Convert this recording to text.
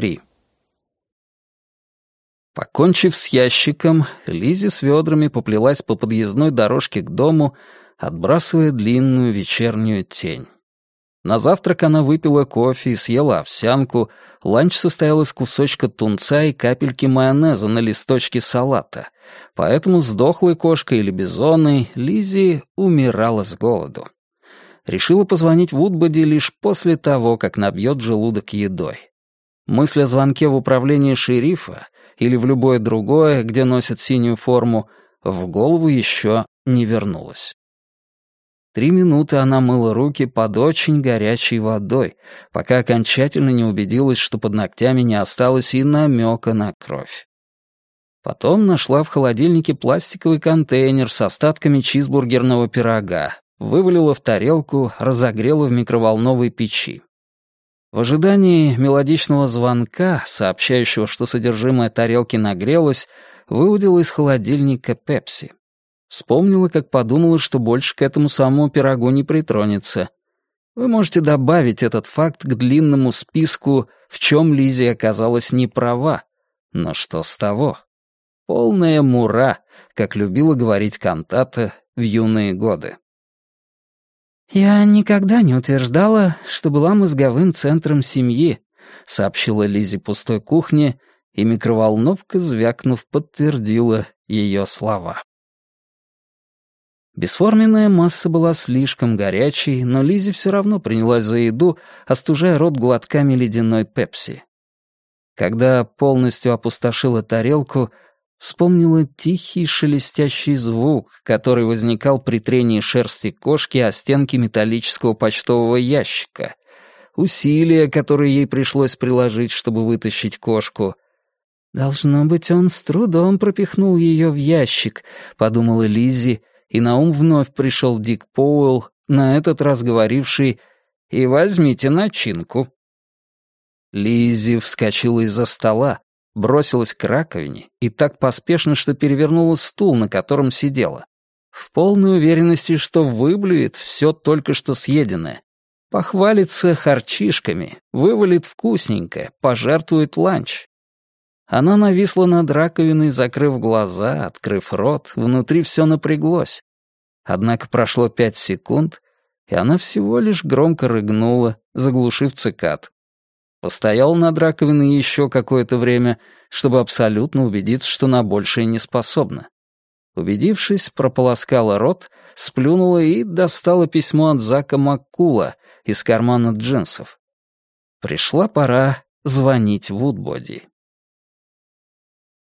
3. Покончив с ящиком, Лизи с ведрами поплелась по подъездной дорожке к дому, отбрасывая длинную вечернюю тень. На завтрак она выпила кофе и съела овсянку, ланч состоял из кусочка тунца и капельки майонеза на листочке салата, поэтому с дохлой кошкой или бизоной Лизи умирала с голоду. Решила позвонить Вудбоди лишь после того, как набьет желудок едой. Мысль о звонке в управление шерифа или в любое другое, где носят синюю форму, в голову еще не вернулась. Три минуты она мыла руки под очень горячей водой, пока окончательно не убедилась, что под ногтями не осталось и намека на кровь. Потом нашла в холодильнике пластиковый контейнер с остатками чизбургерного пирога, вывалила в тарелку, разогрела в микроволновой печи. В ожидании мелодичного звонка, сообщающего, что содержимое тарелки нагрелось, выудила из холодильника пепси. Вспомнила, как подумала, что больше к этому самому пирогу не притронется. Вы можете добавить этот факт к длинному списку, в чем Лизи оказалась не права. Но что с того? Полная мура, как любила говорить кантата в юные годы. «Я никогда не утверждала, что была мозговым центром семьи», сообщила Лизи пустой кухне, и микроволновка, звякнув, подтвердила ее слова. Бесформенная масса была слишком горячей, но Лизи все равно принялась за еду, остужая рот глотками ледяной пепси. Когда полностью опустошила тарелку, вспомнила тихий шелестящий звук, который возникал при трении шерсти кошки о стенки металлического почтового ящика, усилия, которые ей пришлось приложить, чтобы вытащить кошку. «Должно быть, он с трудом пропихнул ее в ящик», — подумала Лизи, и на ум вновь пришел Дик Поуэлл, на этот раз говоривший «И возьмите начинку». Лизи вскочила из-за стола, бросилась к раковине и так поспешно, что перевернула стул, на котором сидела, в полной уверенности, что выблюет все только что съеденное. Похвалится харчишками, вывалит вкусненькое, пожертвует ланч. Она нависла над раковиной, закрыв глаза, открыв рот, внутри все напряглось. Однако прошло пять секунд, и она всего лишь громко рыгнула, заглушив цикад. Постояла над раковиной еще какое-то время, чтобы абсолютно убедиться, что на большее не способна. Убедившись, прополоскала рот, сплюнула и достала письмо от Зака Маккула из кармана джинсов. Пришла пора звонить Вудбоди.